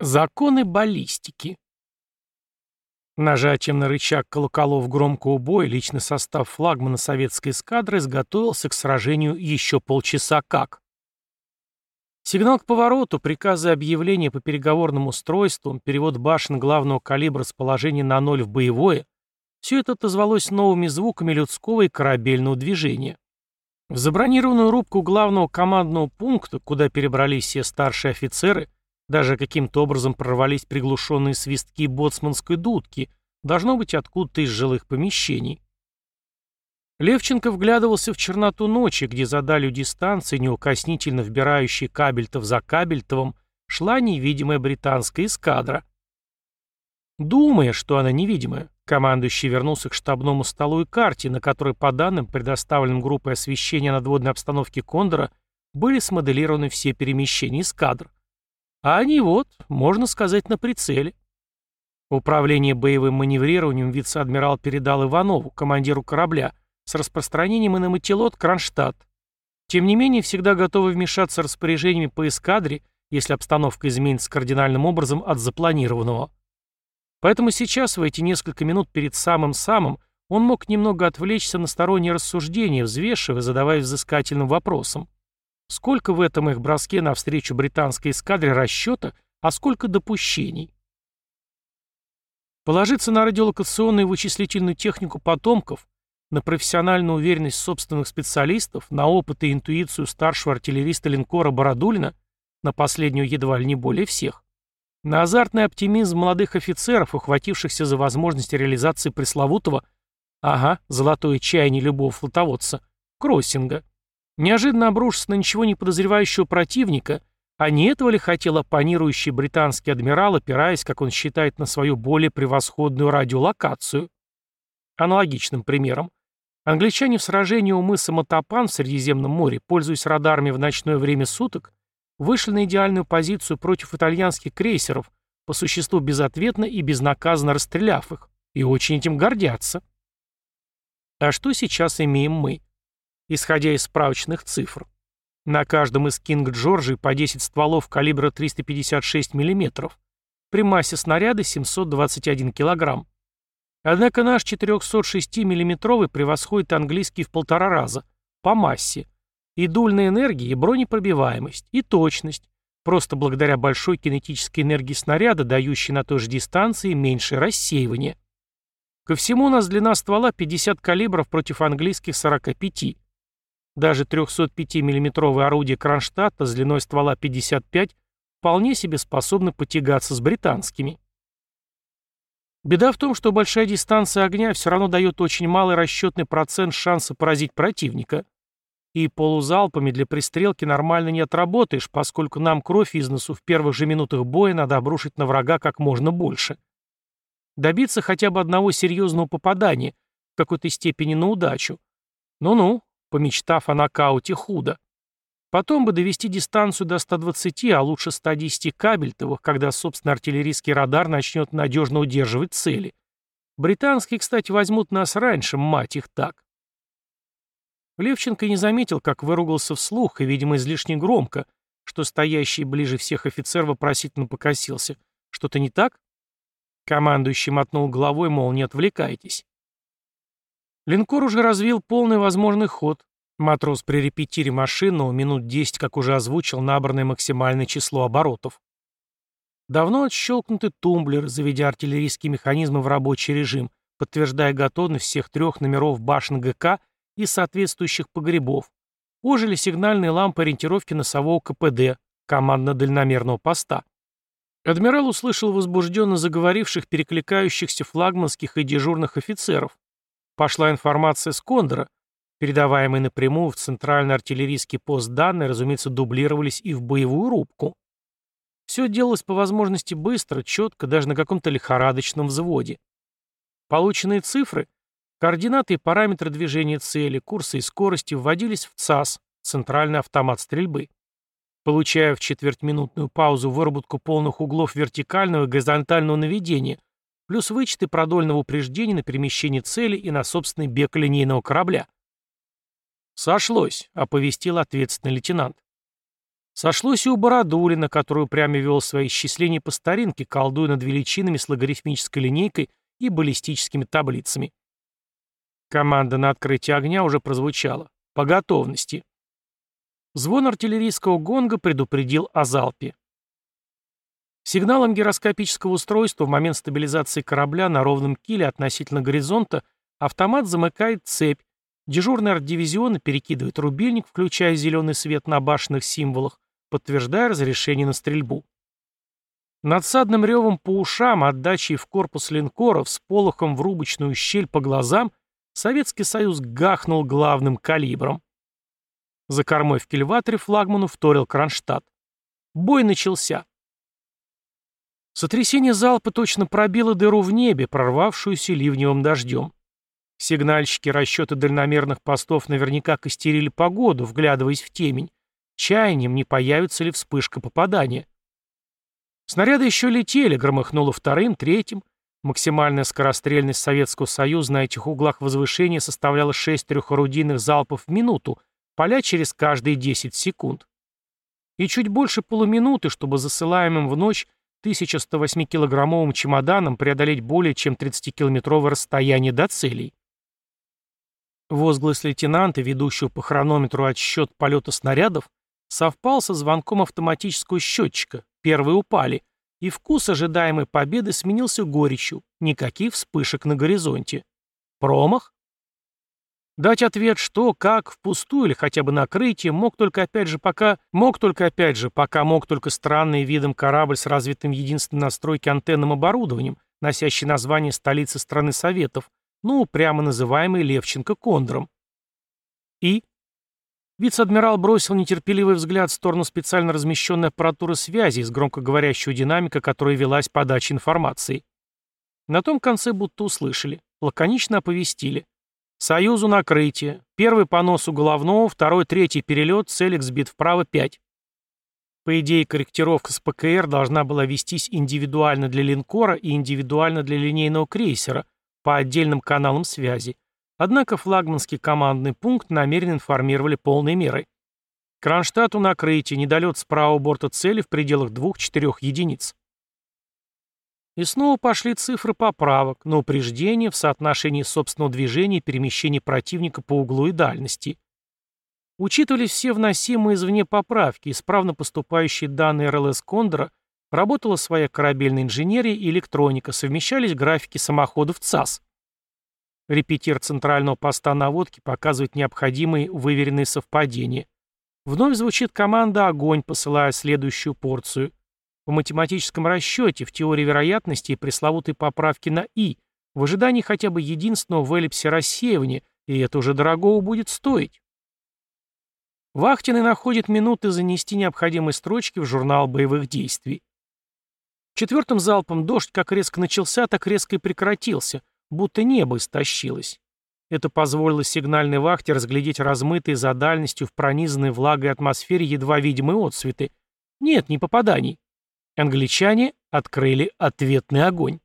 Законы баллистики. Нажатием на рычаг колоколов громкого боя личный состав флагмана советской эскадры изготовился к сражению еще полчаса как. Сигнал к повороту, приказы объявления по переговорным устройствам, перевод башен главного калибра с положения на ноль в боевое – все это отозвалось новыми звуками людского и корабельного движения. В забронированную рубку главного командного пункта, куда перебрались все старшие офицеры – даже каким-то образом прорвались приглушенные свистки боцманской дудки, должно быть откуда-то из жилых помещений. Левченко вглядывался в черноту ночи, где за далью дистанции, неукоснительно вбирающий кабельтов за кабельтовым, шла невидимая британская эскадра. Думая, что она невидимая, командующий вернулся к штабному столу и карте, на которой, по данным, предоставленным группой освещения надводной обстановки Кондора, были смоделированы все перемещения эскадр. А они вот, можно сказать, на прицеле. Управление боевым маневрированием вице-адмирал передал Иванову, командиру корабля, с распространением и на мотилот Кронштадт. Тем не менее, всегда готовы вмешаться распоряжениями по эскадре, если обстановка изменится кардинальным образом от запланированного. Поэтому сейчас, в эти несколько минут перед самым-самым, он мог немного отвлечься на сторонние рассуждения, взвешивая, задавая взыскательным вопросом. Сколько в этом их броске навстречу британской эскадре расчета, а сколько допущений? Положиться на радиолокационную и вычислительную технику потомков, на профессиональную уверенность собственных специалистов, на опыт и интуицию старшего артиллериста линкора Бородулина, на последнюю едва ли не более всех, на азартный оптимизм молодых офицеров, ухватившихся за возможность реализации пресловутого, ага, золотое чаяние любого флотоводца, кроссинга, Неожиданно обрушился на ничего не подозревающего противника, а не этого ли хотел оппонирующий британский адмирал, опираясь, как он считает, на свою более превосходную радиолокацию? Аналогичным примером. Англичане в сражении у мыса Матапан в Средиземном море, пользуясь радарами в ночное время суток, вышли на идеальную позицию против итальянских крейсеров, по существу безответно и безнаказанно расстреляв их, и очень этим гордятся. А что сейчас имеем мы? Исходя из справочных цифр. На каждом из Кинг-Джорджи по 10 стволов калибра 356 мм, при массе снаряда 721 кг. Однако наш 406 миллиметровый превосходит английский в полтора раза, по массе, и дульной энергии, и бронепробиваемость, и точность, просто благодаря большой кинетической энергии снаряда, дающей на той же дистанции меньшее рассеивание. Ко всему у нас длина ствола 50 калибров против английских 45, даже 305 миллиметровое орудие Кронштадта с длиной ствола 55 вполне себе способны потягаться с британскими. Беда в том, что большая дистанция огня все равно дает очень малый расчетный процент шанса поразить противника. И полузалпами для пристрелки нормально не отработаешь, поскольку нам кровь из носу в первых же минутах боя надо обрушить на врага как можно больше. Добиться хотя бы одного серьезного попадания, в какой-то степени на удачу. Ну-ну, помечтав о нокауте худо. Потом бы довести дистанцию до 120, а лучше 110 кабельтовых, когда, собственно, артиллерийский радар начнет надежно удерживать цели. Британские, кстати, возьмут нас раньше, мать их так. Левченко не заметил, как выругался вслух, и, видимо, излишне громко, что стоящий ближе всех офицер вопросительно покосился. Что-то не так? Командующий мотнул головой, мол, не отвлекайтесь. Линкор уже развил полный возможный ход. Матрос при репетире машинного минут 10, как уже озвучил, набранное максимальное число оборотов. Давно отщелкнуты тумблеры, заведя артиллерийские механизмы в рабочий режим, подтверждая готовность всех трех номеров башен ГК и соответствующих погребов. Ожили сигнальные лампы ориентировки носового КПД, командно-дальномерного поста. Адмирал услышал возбужденно заговоривших, перекликающихся флагманских и дежурных офицеров. Пошла информация с Кондора, передаваемые напрямую в центральный артиллерийский пост данные, разумеется, дублировались и в боевую рубку. Все делалось по возможности быстро, четко, даже на каком-то лихорадочном взводе. Полученные цифры, координаты и параметры движения цели, курсы и скорости вводились в ЦАС, центральный автомат стрельбы. Получая в четвертьминутную паузу выработку полных углов вертикального и горизонтального наведения, плюс вычеты продольного упреждения на перемещение цели и на собственный бег линейного корабля. «Сошлось», — оповестил ответственный лейтенант. Сошлось и у Бородулина, который упрямо вел свои исчисления по старинке, колдуя над величинами с логарифмической линейкой и баллистическими таблицами. Команда на открытие огня уже прозвучала. По готовности. Звон артиллерийского гонга предупредил о залпе. Сигналом гироскопического устройства в момент стабилизации корабля на ровном киле относительно горизонта автомат замыкает цепь, дежурный артдивизион перекидывает рубильник, включая зеленый свет на башенных символах, подтверждая разрешение на стрельбу. Надсадным ревом по ушам, отдачей в корпус линкоров, с полохом в рубочную щель по глазам, Советский Союз гахнул главным калибром. За кормой в кильваторе флагману вторил Кронштадт. Бой начался. Сотрясение залпа точно пробило дыру в небе, прорвавшуюся ливневым дождем. Сигнальщики расчеты дальномерных постов наверняка костерили погоду, вглядываясь в темень, чаянием, не появится ли вспышка попадания. Снаряды еще летели, громыхнуло вторым, третьим. Максимальная скорострельность Советского Союза на этих углах возвышения составляла 6 трехорудийных залпов в минуту, поля через каждые 10 секунд. И чуть больше полуминуты, чтобы засылаемым в ночь 1108-килограммовым чемоданом преодолеть более чем 30-километровое расстояние до целей. Возглас лейтенанта, ведущего по хронометру отсчет полета снарядов, совпал со звонком автоматического счетчика, первые упали, и вкус ожидаемой победы сменился горечью, никаких вспышек на горизонте. Промах? Дать ответ что, как, впустую или хотя бы накрытие мог только опять же пока, мог только опять же, пока мог только странный видом корабль с развитым единственной настройки антенным оборудованием, носящий название столицы страны Советов, ну, прямо называемый Левченко-Кондром. И Вице-адмирал бросил нетерпеливый взгляд в сторону специально размещенной аппаратуры связи из громкоговорящего динамика, которой велась подача информации. На том конце будто услышали. Лаконично оповестили. Союзу накрытие. Первый по носу головного, второй, третий перелет, целик сбит вправо 5. По идее, корректировка с ПКР должна была вестись индивидуально для линкора и индивидуально для линейного крейсера по отдельным каналам связи, Однако флагманский командный пункт намеренно информировали полной мерой. Кронштадту накрытие, недолет с правого борта цели в пределах 2-4 единиц. И снова пошли цифры поправок, на упреждение в соотношении собственного движения и перемещения противника по углу и дальности. Учитывались все вносимые извне поправки, исправно поступающие данные РЛС Кондора, работала своя корабельная инженерия и электроника, совмещались графики самоходов ЦАС. Репетир центрального поста наводки показывает необходимые выверенные совпадения. Вновь звучит команда «Огонь», посылая следующую порцию. В математическом расчете, в теории вероятности и пресловутой поправки на «и», в ожидании хотя бы единственного в эллипсе рассеивания, и это уже дорогого будет стоить. Вахтенный находит минуты занести необходимые строчки в журнал боевых действий. Четвертым залпом дождь как резко начался, так резко и прекратился, будто небо истощилось. Это позволило сигнальной вахте разглядеть размытые за дальностью в пронизанной влагой атмосфере едва видимые отсветы. Нет, не попаданий. Англичане открыли ответный огонь.